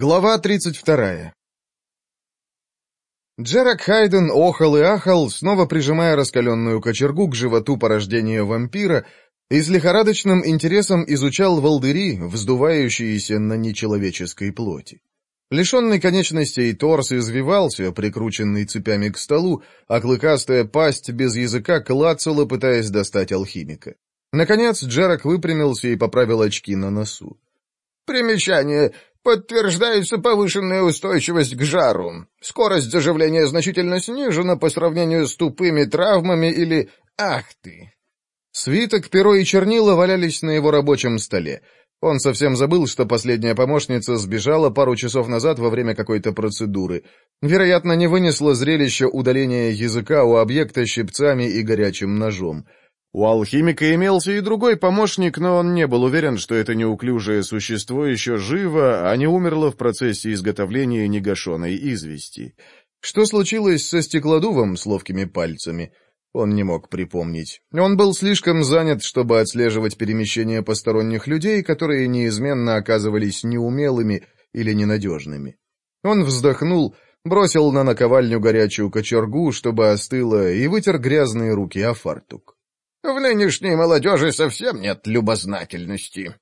Глава 32. Джерак Хайден охал и ахал, снова прижимая раскаленную кочергу к животу порождения вампира, и с лихорадочным интересом изучал волдыри, вздувающиеся на нечеловеческой плоти. Лишенный конечностей торс извивался, прикрученный цепями к столу, а клыкастая пасть без языка клацала, пытаясь достать алхимика. Наконец Джерак выпрямился и поправил очки на носу. Примечание подтверждается повышенная устойчивость к жару. Скорость заживления значительно снижена по сравнению с тупыми травмами или «ах ты». Свиток, перо и чернила валялись на его рабочем столе. Он совсем забыл, что последняя помощница сбежала пару часов назад во время какой-то процедуры. Вероятно, не вынесла зрелище удаления языка у объекта щипцами и горячим ножом. У алхимика имелся и другой помощник, но он не был уверен, что это неуклюжее существо еще живо, а не умерло в процессе изготовления негашенной извести. Что случилось со стеклодувом с ловкими пальцами? Он не мог припомнить. Он был слишком занят, чтобы отслеживать перемещение посторонних людей, которые неизменно оказывались неумелыми или ненадежными. Он вздохнул, бросил на наковальню горячую кочергу, чтобы остыла, и вытер грязные руки о фартук. В нынешней молодежи совсем нет любознательности.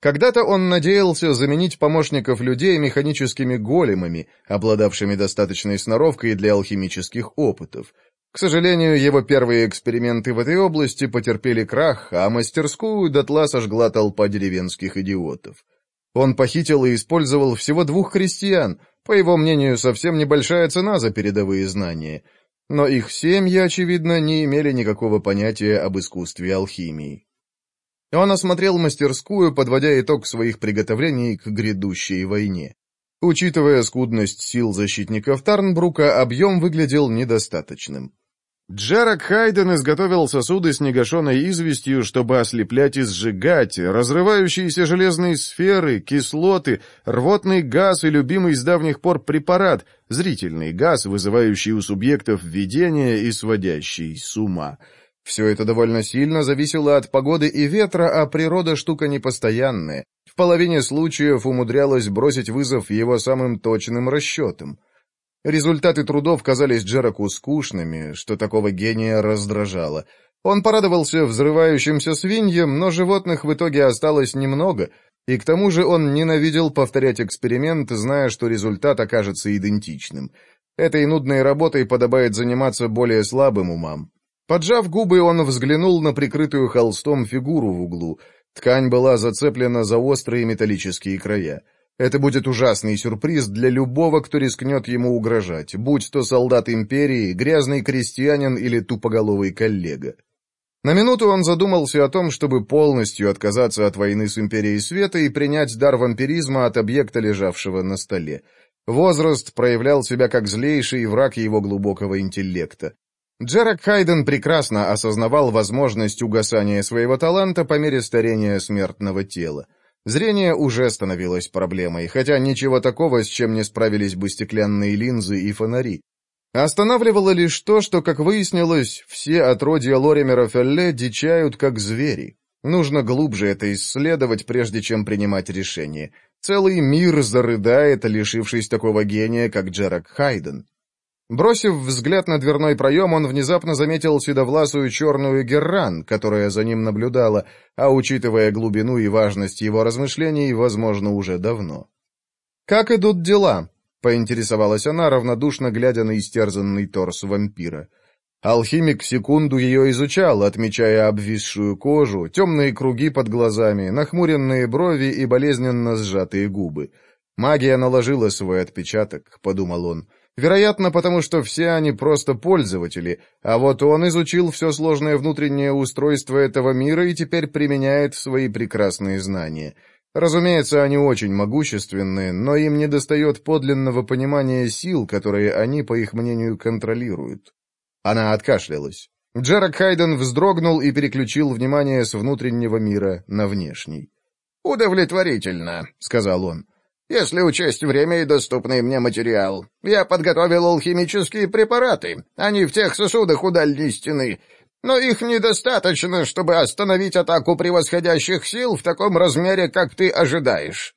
Когда-то он надеялся заменить помощников людей механическими големами, обладавшими достаточной сноровкой для алхимических опытов. К сожалению, его первые эксперименты в этой области потерпели крах, а мастерскую дотла сожгла толпа деревенских идиотов. Он похитил и использовал всего двух крестьян, по его мнению, совсем небольшая цена за передовые знания — но их семьи, очевидно, не имели никакого понятия об искусстве алхимии. Он осмотрел мастерскую, подводя итог своих приготовлений к грядущей войне. Учитывая скудность сил защитников Тарнбрука, объем выглядел недостаточным. Джерак Хайден изготовил сосуды с негашенной известью, чтобы ослеплять и сжигать, разрывающиеся железные сферы, кислоты, рвотный газ и любимый с давних пор препарат, зрительный газ, вызывающий у субъектов видение и сводящий с ума. Все это довольно сильно зависело от погоды и ветра, а природа штука непостоянная. В половине случаев умудрялось бросить вызов его самым точным расчетам. Результаты трудов казались Джераку скучными, что такого гения раздражало. Он порадовался взрывающимся свиньям, но животных в итоге осталось немного, и к тому же он ненавидел повторять эксперимент, зная, что результат окажется идентичным. Этой нудной работой подобает заниматься более слабым умам. Поджав губы, он взглянул на прикрытую холстом фигуру в углу. Ткань была зацеплена за острые металлические края. Это будет ужасный сюрприз для любого, кто рискнет ему угрожать, будь то солдат империи, грязный крестьянин или тупоголовый коллега. На минуту он задумался о том, чтобы полностью отказаться от войны с Империей Света и принять дар вампиризма от объекта, лежавшего на столе. Возраст проявлял себя как злейший враг его глубокого интеллекта. Джерак Хайден прекрасно осознавал возможность угасания своего таланта по мере старения смертного тела. Зрение уже становилось проблемой, хотя ничего такого, с чем не справились бы стеклянные линзы и фонари. Останавливало лишь то, что, как выяснилось, все отродья Лоримера Фелле дичают как звери. Нужно глубже это исследовать, прежде чем принимать решение. Целый мир зарыдает, лишившись такого гения, как Джерак Хайден. Бросив взгляд на дверной проем, он внезапно заметил седовласую черную герран, которая за ним наблюдала, а учитывая глубину и важность его размышлений, возможно, уже давно. «Как идут дела?» — поинтересовалась она, равнодушно глядя на истерзанный торс вампира. Алхимик секунду ее изучал, отмечая обвисшую кожу, темные круги под глазами, нахмуренные брови и болезненно сжатые губы. «Магия наложила свой отпечаток», — подумал он, — Вероятно, потому что все они просто пользователи, а вот он изучил все сложное внутреннее устройство этого мира и теперь применяет свои прекрасные знания. Разумеется, они очень могущественны, но им недостает подлинного понимания сил, которые они, по их мнению, контролируют. Она откашлялась. Джерак Хайден вздрогнул и переключил внимание с внутреннего мира на внешний. «Удовлетворительно», — сказал он если учесть время и доступный мне материал. Я подготовил алхимические препараты. Они в тех сосудах у дальней стены. Но их недостаточно, чтобы остановить атаку превосходящих сил в таком размере, как ты ожидаешь.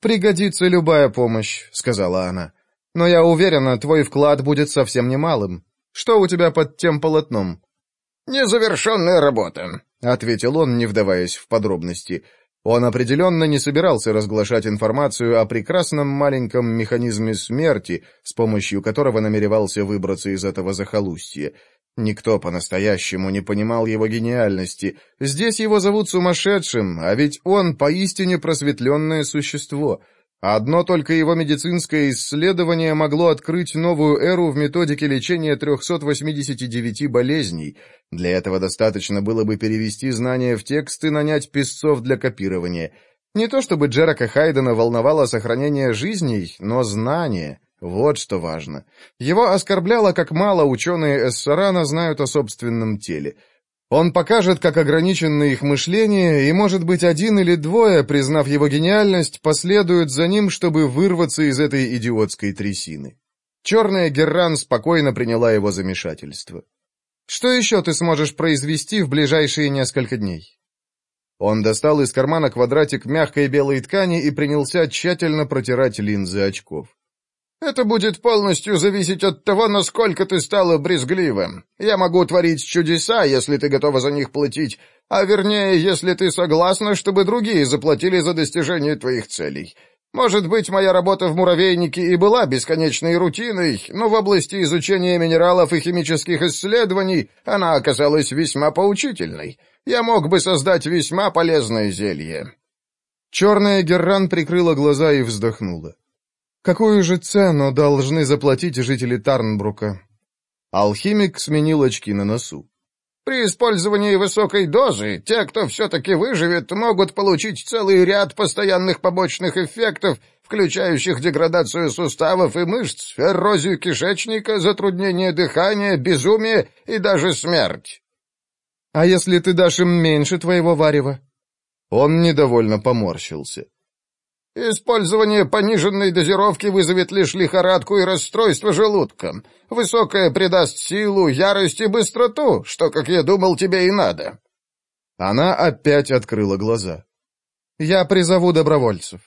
«Пригодится любая помощь», — сказала она. «Но я уверена, твой вклад будет совсем немалым. Что у тебя под тем полотном?» «Незавершенная работа», — ответил он, не вдаваясь в подробности. Он определенно не собирался разглашать информацию о прекрасном маленьком механизме смерти, с помощью которого намеревался выбраться из этого захолустья. Никто по-настоящему не понимал его гениальности. Здесь его зовут сумасшедшим, а ведь он поистине просветленное существо — Одно только его медицинское исследование могло открыть новую эру в методике лечения 389 болезней. Для этого достаточно было бы перевести знания в текст и нанять писцов для копирования. Не то чтобы Джерака Хайдена волновало сохранение жизней, но знания, — вот что важно. Его оскорбляло, как мало ученые Эссарана знают о собственном теле — он покажет, как ограниченно их мышление, и, может быть, один или двое, признав его гениальность, последуют за ним, чтобы вырваться из этой идиотской трясины. Черная Герран спокойно приняла его замешательство. «Что еще ты сможешь произвести в ближайшие несколько дней?» Он достал из кармана квадратик мягкой белой ткани и принялся тщательно протирать линзы очков. Это будет полностью зависеть от того, насколько ты стала брезгливым. Я могу творить чудеса, если ты готова за них платить, а вернее, если ты согласна, чтобы другие заплатили за достижение твоих целей. Может быть, моя работа в муравейнике и была бесконечной рутиной, но в области изучения минералов и химических исследований она оказалась весьма поучительной. Я мог бы создать весьма полезное зелье». Черная Герран прикрыла глаза и вздохнула. Какую же цену должны заплатить жители Тарнбрука? Алхимик сменил очки на носу. При использовании высокой дозы те, кто все-таки выживет, могут получить целый ряд постоянных побочных эффектов, включающих деградацию суставов и мышц, эрозию кишечника, затруднение дыхания, безумие и даже смерть. «А если ты дашь им меньше твоего варева?» Он недовольно поморщился. Использование пониженной дозировки вызовет лишь лихорадку и расстройство желудка. Высокое придаст силу, ярость и быстроту, что, как я думал, тебе и надо». Она опять открыла глаза. «Я призову добровольцев».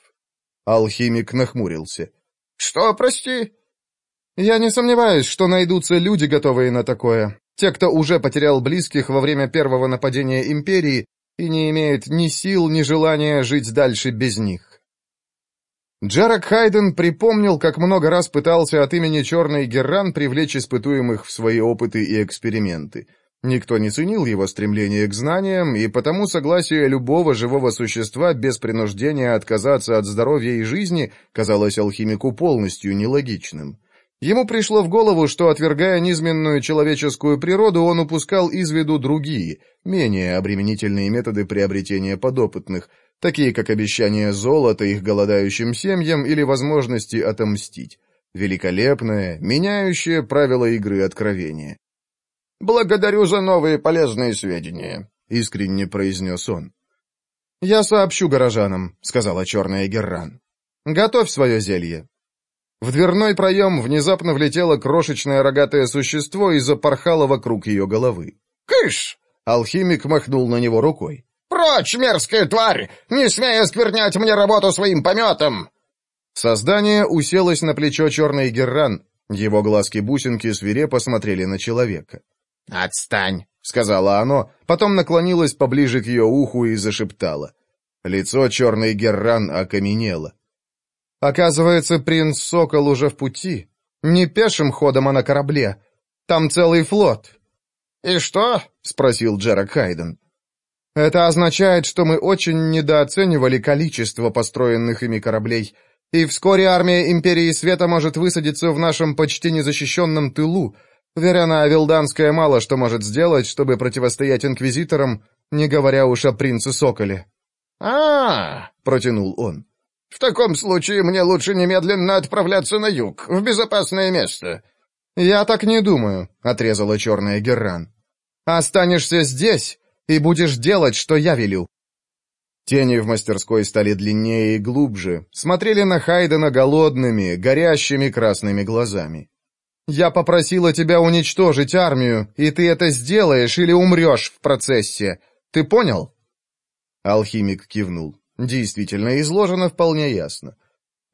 Алхимик нахмурился. «Что, прости?» «Я не сомневаюсь, что найдутся люди, готовые на такое. Те, кто уже потерял близких во время первого нападения Империи и не имеет ни сил, ни желания жить дальше без них. Джерак Хайден припомнил, как много раз пытался от имени Черной Герран привлечь испытуемых в свои опыты и эксперименты. Никто не ценил его стремление к знаниям, и потому согласие любого живого существа без принуждения отказаться от здоровья и жизни казалось алхимику полностью нелогичным. Ему пришло в голову, что, отвергая низменную человеческую природу, он упускал из виду другие, менее обременительные методы приобретения подопытных – такие как обещание золота их голодающим семьям или возможности отомстить. Великолепное, меняющее правила игры откровения. «Благодарю за новые полезные сведения», — искренне произнес он. «Я сообщу горожанам», — сказала черная Герран. «Готовь свое зелье». В дверной проем внезапно влетело крошечное рогатое существо и запорхало вокруг ее головы. «Кыш!» — алхимик махнул на него рукой. «Прочь, мерзкая тварь! Не смей осквернять мне работу своим пометом!» Создание уселось на плечо черный герран. Его глазки-бусинки свирепо смотрели на человека. «Отстань!» — сказала оно, потом наклонилась поближе к ее уху и зашептала. Лицо черный герран окаменело. «Оказывается, принц Сокол уже в пути. Не пешим ходом, а на корабле. Там целый флот». «И что?» — спросил Джерак Хайден. Это означает, что мы очень недооценивали количество построенных ими кораблей, и вскоре армия Империи Света может высадиться в нашем почти незащищенном тылу. Верена Авилданская мало что может сделать, чтобы противостоять Инквизиторам, не говоря уж о принце Соколе. а, -а, -а протянул он. «В таком случае мне лучше немедленно отправляться на юг, в безопасное место». «Я так не думаю», — отрезала черная Герран. «Останешься здесь, и будешь делать, что я велю». Тени в мастерской стали длиннее и глубже, смотрели на Хайдена голодными, горящими красными глазами. «Я попросила тебя уничтожить армию, и ты это сделаешь или умрешь в процессе. Ты понял?» Алхимик кивнул. Действительно, изложено вполне ясно.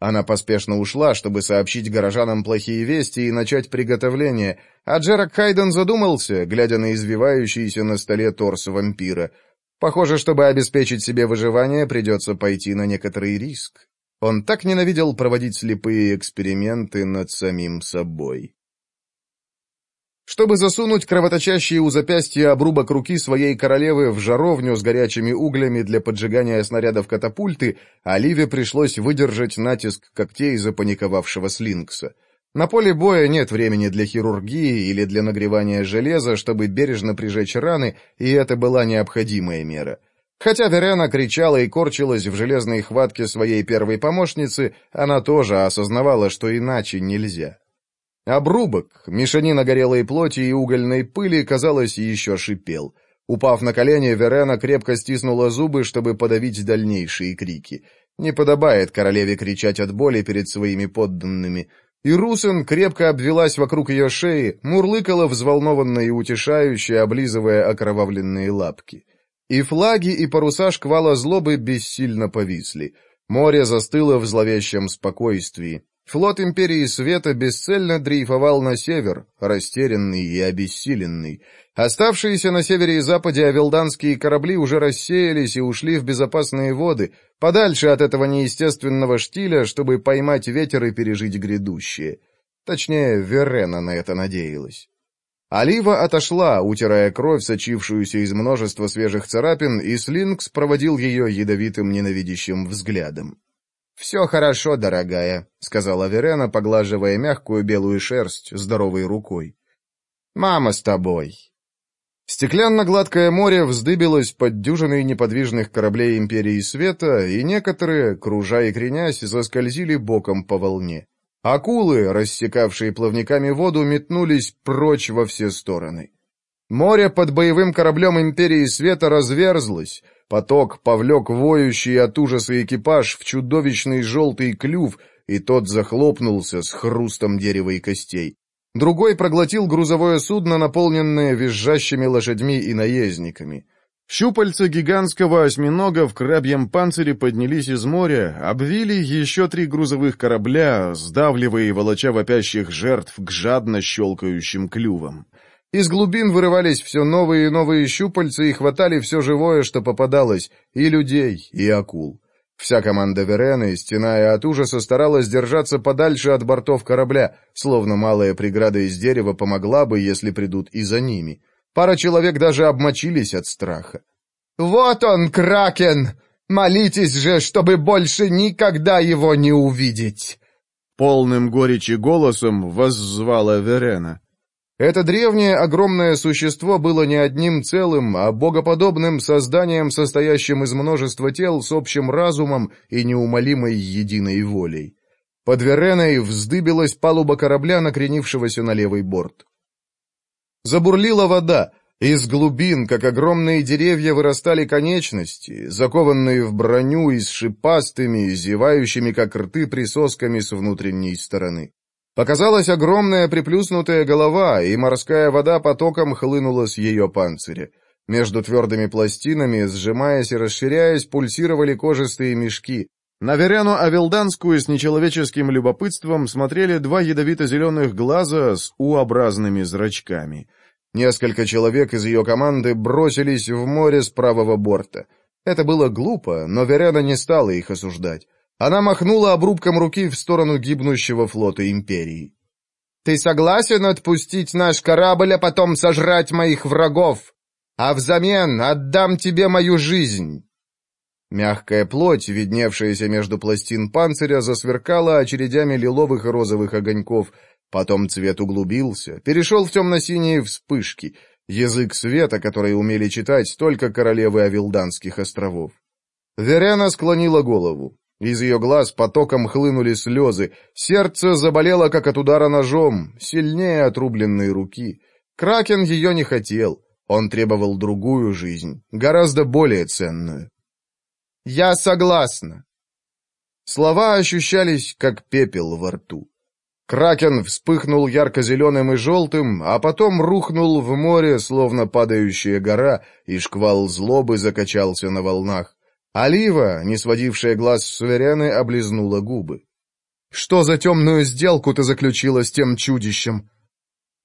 Она поспешно ушла, чтобы сообщить горожанам плохие вести и начать приготовление, а Джерак Хайден задумался, глядя на извивающийся на столе торс вампира. Похоже, чтобы обеспечить себе выживание, придется пойти на некоторый риск. Он так ненавидел проводить слепые эксперименты над самим собой. Чтобы засунуть кровоточащие у запястья обрубок руки своей королевы в жаровню с горячими углями для поджигания снарядов катапульты, Оливе пришлось выдержать натиск когтей запаниковавшего слинкса. На поле боя нет времени для хирургии или для нагревания железа, чтобы бережно прижечь раны, и это была необходимая мера. Хотя Верена кричала и корчилась в железной хватке своей первой помощницы, она тоже осознавала, что иначе нельзя. Обрубок, мешанина горелой плоти и угольной пыли, казалось, еще шипел. Упав на колени, Верена крепко стиснула зубы, чтобы подавить дальнейшие крики. Не подобает королеве кричать от боли перед своими подданными. И Русен крепко обвелась вокруг ее шеи, мурлыкала взволнованно и утешающе, облизывая окровавленные лапки. И флаги, и паруса шквала злобы бессильно повисли. Море застыло в зловещем спокойствии. Флот Империи Света бесцельно дрейфовал на север, растерянный и обессиленный. Оставшиеся на севере и западе авелданские корабли уже рассеялись и ушли в безопасные воды, подальше от этого неестественного штиля, чтобы поймать ветер и пережить грядущее. Точнее, Верена на это надеялась. Олива отошла, утирая кровь, сочившуюся из множества свежих царапин, и Слинкс проводил ее ядовитым ненавидящим взглядом. «Все хорошо, дорогая», — сказала Верена, поглаживая мягкую белую шерсть здоровой рукой. «Мама с тобой». Стеклянно-гладкое море вздыбилось под дюжиной неподвижных кораблей Империи Света, и некоторые, кружа и кренясь, заскользили боком по волне. Акулы, рассекавшие плавниками воду, метнулись прочь во все стороны. Море под боевым кораблем Империи Света разверзлось, Поток повлек воющий от ужаса экипаж в чудовищный желтый клюв, и тот захлопнулся с хрустом дерева и костей. Другой проглотил грузовое судно, наполненное визжащими лошадьми и наездниками. Щупальца гигантского осьминога в крабьем панцире поднялись из моря, обвили еще три грузовых корабля, сдавливая и волоча вопящих жертв к жадно щелкающим клювам. Из глубин вырывались все новые и новые щупальца и хватали все живое, что попадалось, и людей, и акул. Вся команда Верены, стеная от ужаса, старалась держаться подальше от бортов корабля, словно малая преграда из дерева помогла бы, если придут и за ними. Пара человек даже обмочились от страха. «Вот он, Кракен! Молитесь же, чтобы больше никогда его не увидеть!» Полным горечи голосом воззвала Верена. Это древнее огромное существо было не одним целым, а богоподобным созданием, состоящим из множества тел с общим разумом и неумолимой единой волей. Под Вереной вздыбилась палуба корабля, накренившегося на левый борт. Забурлила вода. Из глубин, как огромные деревья, вырастали конечности, закованные в броню и с шипастыми, зевающими, как рты, присосками с внутренней стороны. Показалась огромная приплюснутая голова, и морская вода потоком хлынула с ее панциря. Между твердыми пластинами, сжимаясь и расширяясь, пульсировали кожистые мешки. На Веряну Авилданскую с нечеловеческим любопытством смотрели два ядовито-зеленых глаза с У-образными зрачками. Несколько человек из ее команды бросились в море с правого борта. Это было глупо, но Веряна не стала их осуждать. Она махнула обрубком руки в сторону гибнущего флота Империи. «Ты согласен отпустить наш корабль, а потом сожрать моих врагов? А взамен отдам тебе мою жизнь!» Мягкая плоть, видневшаяся между пластин панциря, засверкала очередями лиловых и розовых огоньков. Потом цвет углубился, перешел в темно-синие вспышки, язык света, который умели читать только королевы Авилданских островов. Верена склонила голову. Из ее глаз потоком хлынули слезы. Сердце заболело, как от удара ножом, сильнее отрубленной руки. Кракен ее не хотел. Он требовал другую жизнь, гораздо более ценную. «Я согласна». Слова ощущались, как пепел во рту. Кракен вспыхнул ярко-зеленым и желтым, а потом рухнул в море, словно падающая гора, и шквал злобы закачался на волнах. Олива, не сводившая глаз с суверены, облизнула губы. «Что за темную сделку ты заключила с тем чудищем?»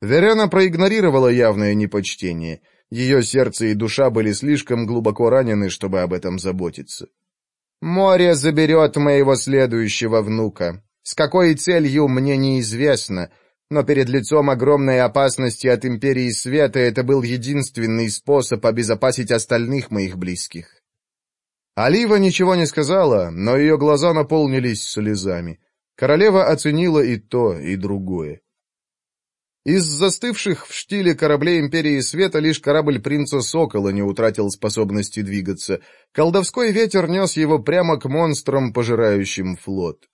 Верена проигнорировала явное непочтение. Ее сердце и душа были слишком глубоко ранены, чтобы об этом заботиться. «Море заберет моего следующего внука. С какой целью, мне неизвестно, но перед лицом огромной опасности от Империи Света это был единственный способ обезопасить остальных моих близких. Алива ничего не сказала, но ее глаза наполнились слезами. Королева оценила и то, и другое. Из застывших в штиле кораблей Империи Света лишь корабль принца Сокола не утратил способности двигаться. Колдовской ветер нес его прямо к монстрам, пожирающим флот.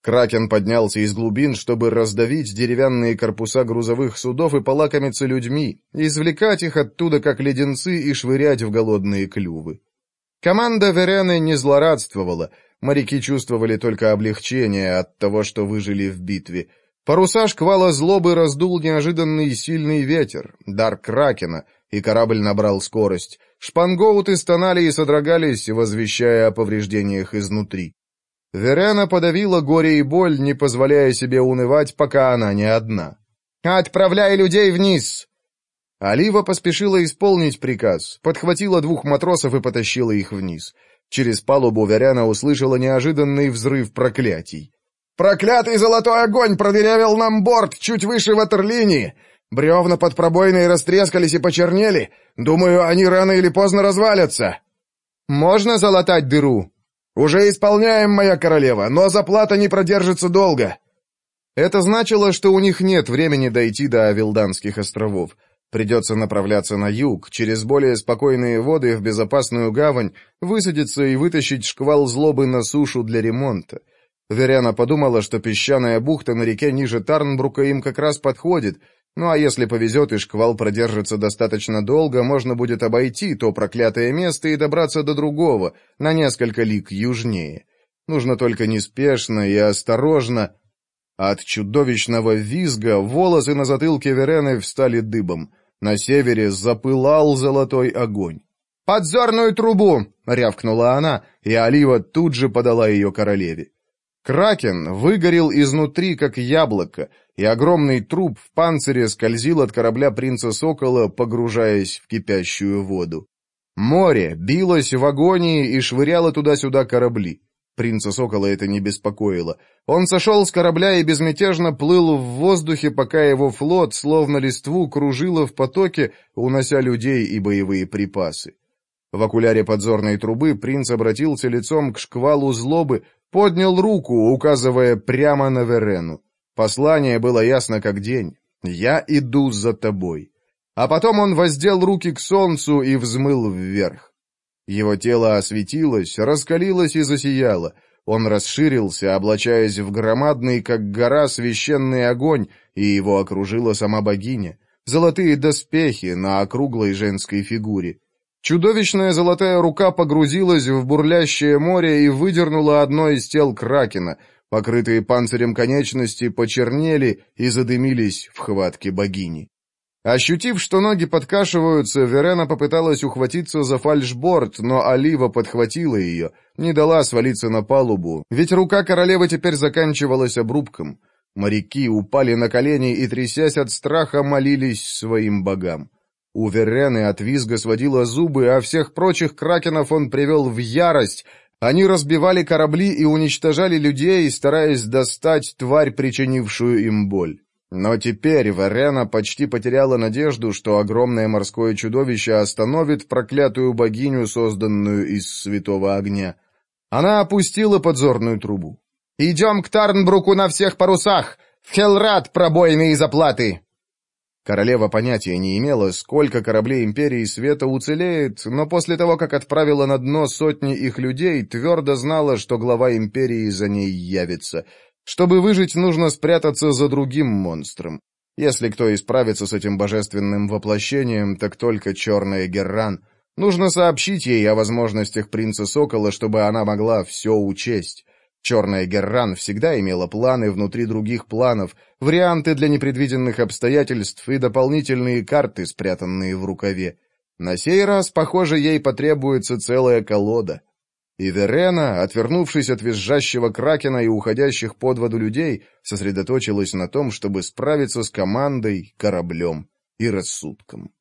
Кракен поднялся из глубин, чтобы раздавить деревянные корпуса грузовых судов и полакомиться людьми, извлекать их оттуда, как леденцы, и швырять в голодные клювы. Команда Верены не злорадствовала. Моряки чувствовали только облегчение от того, что выжили в битве. Паруса шквала злобы раздул неожиданный сильный ветер, дар Кракена, и корабль набрал скорость. Шпангоуты стонали и содрогались, возвещая о повреждениях изнутри. Верена подавила горе и боль, не позволяя себе унывать, пока она не одна. «Отправляй людей вниз! Али поспешила исполнить приказ, подхватила двух матросов и потащила их вниз. Через палубу Варяна услышала неожиданный взрыв проклятий. «Проклятый золотой огонь продырявил нам борт чуть выше ватерлинии! Бревна под пробойной растрескались и почернели. Думаю, они рано или поздно развалятся!» «Можно залатать дыру?» «Уже исполняем, моя королева, но заплата не продержится долго!» Это значило, что у них нет времени дойти до Авилданских островов. Придется направляться на юг, через более спокойные воды в безопасную гавань, высадиться и вытащить шквал злобы на сушу для ремонта. Веряна подумала, что песчаная бухта на реке ниже Тарнбрука им как раз подходит, ну а если повезет и шквал продержится достаточно долго, можно будет обойти то проклятое место и добраться до другого, на несколько лиг южнее. Нужно только неспешно и осторожно. От чудовищного визга волосы на затылке Верены встали дыбом. На севере запылал золотой огонь. «Подзорную трубу!» — рявкнула она, и Олива тут же подала ее королеве. Кракен выгорел изнутри, как яблоко, и огромный труп в панцире скользил от корабля принца Сокола, погружаясь в кипящую воду. Море билось в агонии и швыряло туда-сюда корабли. Принца Сокола это не беспокоило. Он сошел с корабля и безмятежно плыл в воздухе, пока его флот, словно листву, кружило в потоке, унося людей и боевые припасы. В окуляре подзорной трубы принц обратился лицом к шквалу злобы, поднял руку, указывая прямо на Верену. Послание было ясно как день. «Я иду за тобой». А потом он воздел руки к солнцу и взмыл вверх. Его тело осветилось, раскалилось и засияло. Он расширился, облачаясь в громадный, как гора, священный огонь, и его окружила сама богиня. Золотые доспехи на округлой женской фигуре. Чудовищная золотая рука погрузилась в бурлящее море и выдернула одно из тел кракена. Покрытые панцирем конечности почернели и задымились в хватке богини. Ощутив, что ноги подкашиваются, Верена попыталась ухватиться за фальшборд, но Алива подхватила ее, не дала свалиться на палубу, ведь рука королевы теперь заканчивалась обрубком. Моряки упали на колени и, трясясь от страха, молились своим богам. У Верены от визга сводила зубы, а всех прочих кракенов он привел в ярость. Они разбивали корабли и уничтожали людей, стараясь достать тварь, причинившую им боль. Но теперь Варена почти потеряла надежду, что огромное морское чудовище остановит проклятую богиню, созданную из святого огня. Она опустила подзорную трубу. «Идем к Тарнбруку на всех парусах! В Хелрат пробоины и заплаты!» Королева понятия не имела, сколько кораблей Империи Света уцелеет, но после того, как отправила на дно сотни их людей, твердо знала, что глава Империи за ней явится — чтобы выжить, нужно спрятаться за другим монстром. Если кто и справится с этим божественным воплощением, так только черная Герран. Нужно сообщить ей о возможностях принца Сокола, чтобы она могла все учесть. Черная Герран всегда имела планы внутри других планов, варианты для непредвиденных обстоятельств и дополнительные карты, спрятанные в рукаве. На сей раз, похоже, ей потребуется целая колода. И Верена, отвернувшись от визжащего кракена и уходящих под воду людей, сосредоточилась на том, чтобы справиться с командой, кораблем и рассудком.